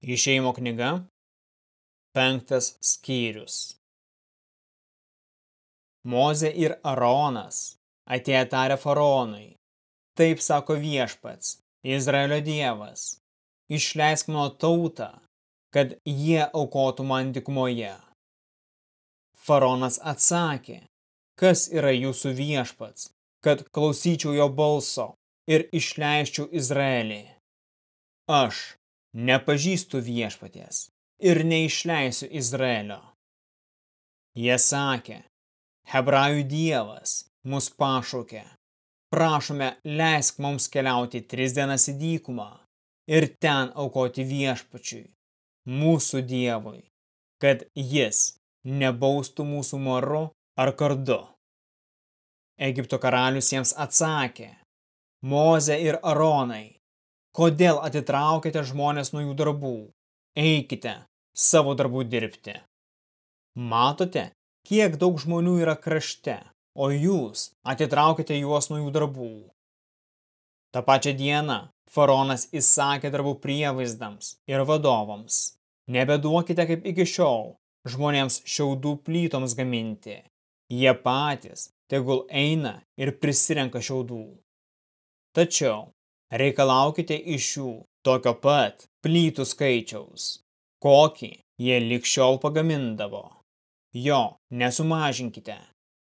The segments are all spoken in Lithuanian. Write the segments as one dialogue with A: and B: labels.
A: Išėjimo knyga, penktas skyrius. Mozė ir Aronas atėjo tarė faraonui. Taip sako viešpats, Izraelio dievas, išleisk mano tautą, kad jie aukotų man dikmoje. Faronas atsakė, kas yra jūsų viešpats, kad klausyčiau jo balso ir išleiščiau Izraelį. Aš nepažįstu viešpaties ir neišleisiu Izraelio. Jie sakė, Hebrajų dievas mus pašaukė, prašome leisk mums keliauti tris dienas į dykumą ir ten aukoti viešpačiui, mūsų dievui, kad jis nebaustų mūsų moru ar kardu. Egipto karalius jiems atsakė, Moze ir Aronai, Kodėl atitraukite žmonės nuo jų darbų? Eikite savo darbų dirbti. Matote, kiek daug žmonių yra krašte, o jūs atitraukite juos nuo jų darbų. Ta pačią dieną faraonas įsakė darbų prievaizdams ir vadovams. Nebeduokite kaip iki šiol žmonėms šiaudų plytoms gaminti. Jie patys tegul eina ir prisirenka šiaudų. Tačiau reikalaukite iš jų tokio pat plytų skaičiaus, kokį jie likščiol pagamindavo. Jo nesumažinkite,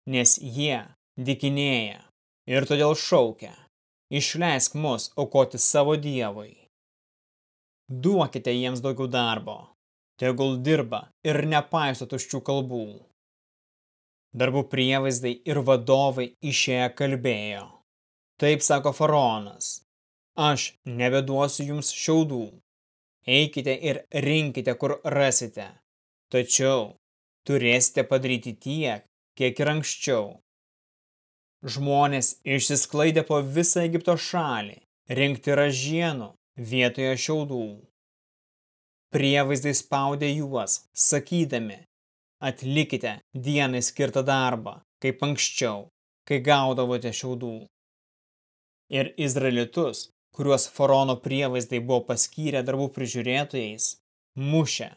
A: nes jie dikinėja ir todėl šaukia, išleisk mus aukoti savo dievui. Duokite jiems daugiau darbo, tegul dirba ir nepaiso tuščių kalbų. Darbų prievaizdai ir vadovai išėję kalbėjo. Taip sako faraonas, Aš nebeduosiu jums šiaudų. Eikite ir rinkite, kur rasite. Tačiau turėsite padaryti tiek, kiek ir anksčiau. Žmonės išsisklaidė po visą Egipto šalį, rinkti ražienų vietoje šiaudų. Prievaizdai spaudė juos, sakydami, atlikite dienai skirtą darbą, kaip anksčiau, kai gaudavote šiaudų. Ir izraelitus kuriuos faraono prievaizdai buvo paskyrę darbų prižiūrėtojais, mušė,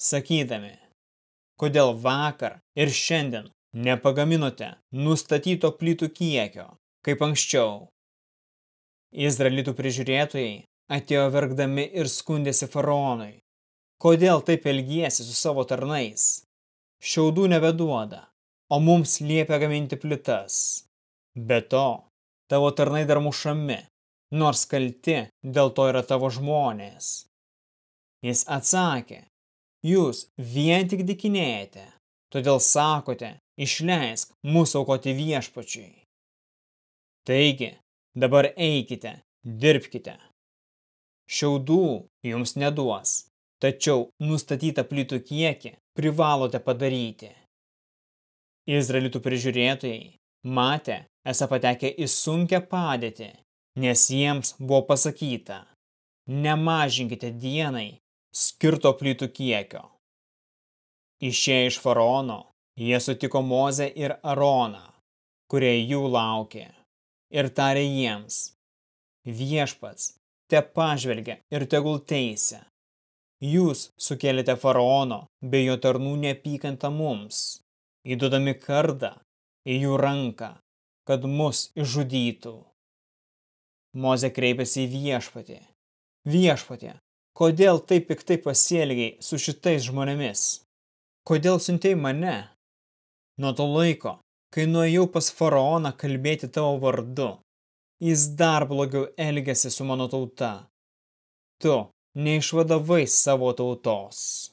A: sakydami, kodėl vakar ir šiandien nepagaminote nustatyto plytų kiekio, kaip anksčiau. Izraelitų prižiūrėtojai atėjo verkdami ir skundėsi faraonui. Kodėl taip elgiesi su savo tarnais? Šiaudų nebeduoda, o mums liepia gaminti plitas. Be to, tavo tarnai dar mušami nors kalti dėl to yra tavo žmonės. Jis atsakė, jūs vien tik dikinėjate, todėl sakote, išleisk mūsų aukoti viešpačiui. Taigi, dabar eikite, dirbkite. Šiaudų jums neduos, tačiau nustatytą plytų kiekį privalote padaryti. Izraelitų prižiūrėtojai matė, esą patekę į sunkę padėtį nes jiems buvo pasakyta, nemažinkite dienai skirto plytų kiekio. Išėję iš faraono, jie sutiko Mozę ir Aroną, kurie jų laukė, ir tarė jiems, viešpats, te pažvelgia ir tegul teisė. Jūs sukėlėte faraono bei jo tarnų neapykantą mums, įduodami kardą į jų ranką, kad mus išžudytų. Moze kreipėsi į viešpatį. Viešpatė, kodėl taip piktai pasielgiai su šitais žmonėmis? Kodėl siuntėjai mane? Nuo to laiko, kai nuėjau pas faraoną kalbėti tavo vardu, jis dar blogiau elgėsi su mano tauta. Tu neišvadavai savo tautos.